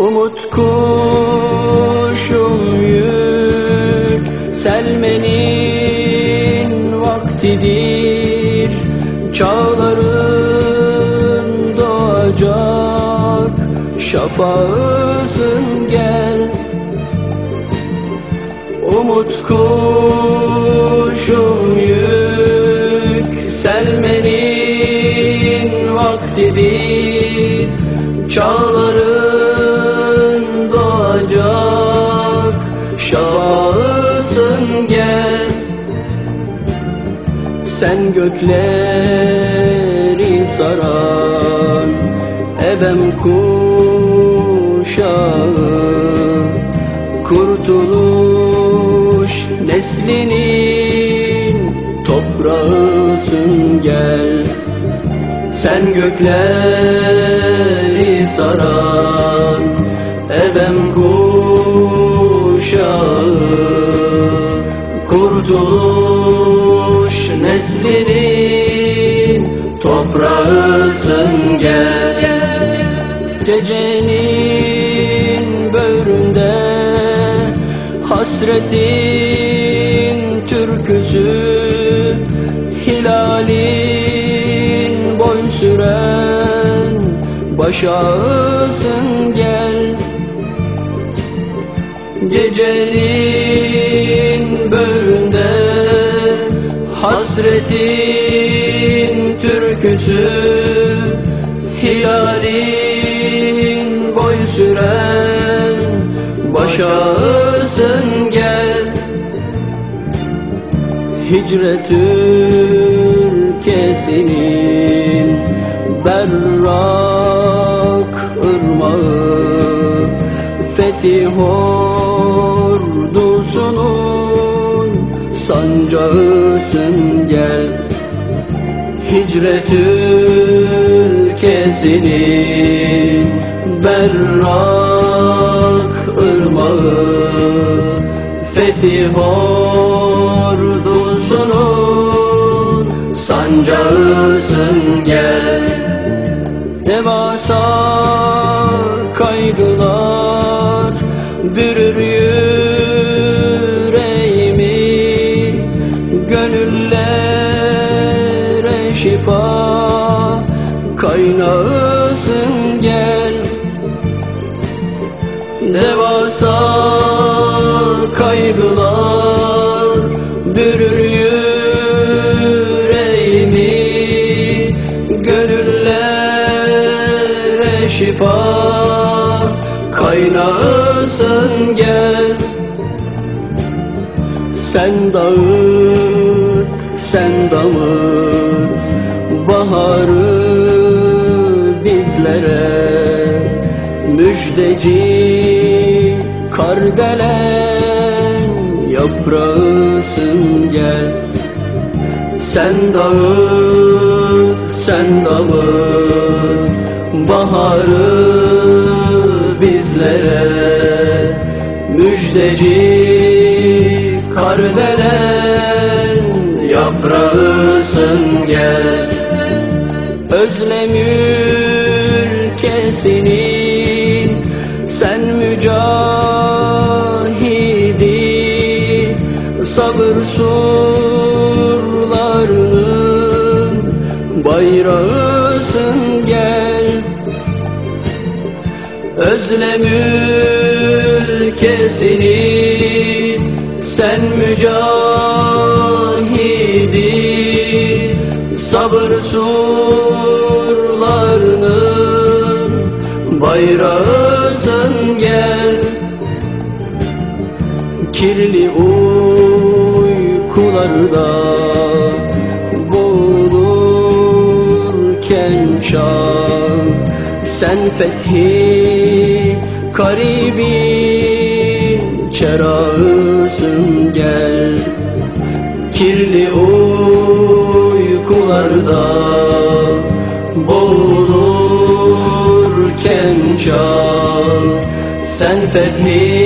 Umut kuşum yükselmenin vaktidir. Çağların doğacak şafağısın gel. Umut kuşum yükselmenin vaktidir. Çağların Sen gökleri saran ebem kuşağı. Kurtuluş neslinin toprağısın gel. Sen gökleri saran ebem kuşağı. Kurtuluş Gecenin böğründe hasretin türküsü Hilalin boy süren başağısın gel. Gecenin böğründe hasretin türküsü Hilalin süren başağısın gel. Hicret ülkesinin berrak ırmağı. Fetih ordusunun sancağısın gel. Hicret ülkesinin berrak ırmağı Fetih ordusunun sancağısın gel. Devasa kaygılar bürür yüreğimi Gönüllere şifa kaynağısın gel Şifa kaynağısın gel. Sen dağıt, sen damıt baharı bizlere. Müjdeci kardelen yaprağısın gel. Sen dağıt, sen damıt baharı bizlere. Müjdeci kardelen yaprağısın gel. Özlem ülkesinin sen mücahidi Sabır surlarının bayrağısın Özlem ülkesinin sen mücahidi Sabır surlarının bayrağısın gel. Kirli uykularda boğulurken şan Sen fethi karibin çerağısın gel. Kirli uykularda boğulurken çal. Sen fethi